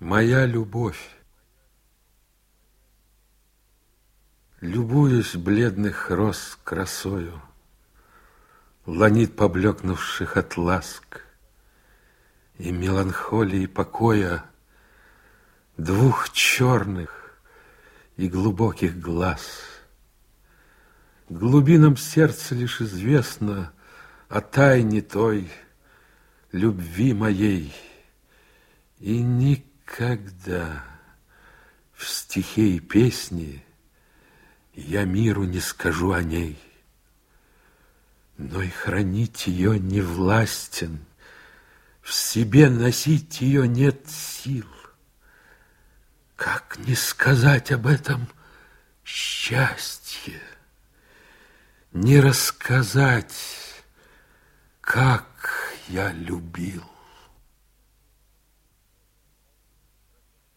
Моя любовь. Любуюсь бледных роз красою, Ланит поблекнувших от ласк И меланхолии покоя Двух черных и глубоких глаз. Глубинам сердца лишь известно О тайне той любви моей, И никогда в стихе и песне Я миру не скажу о ней но и хранить ее не властен, В себе носить ее нет сил. Как не сказать об этом счастье, Не рассказать, как я любил.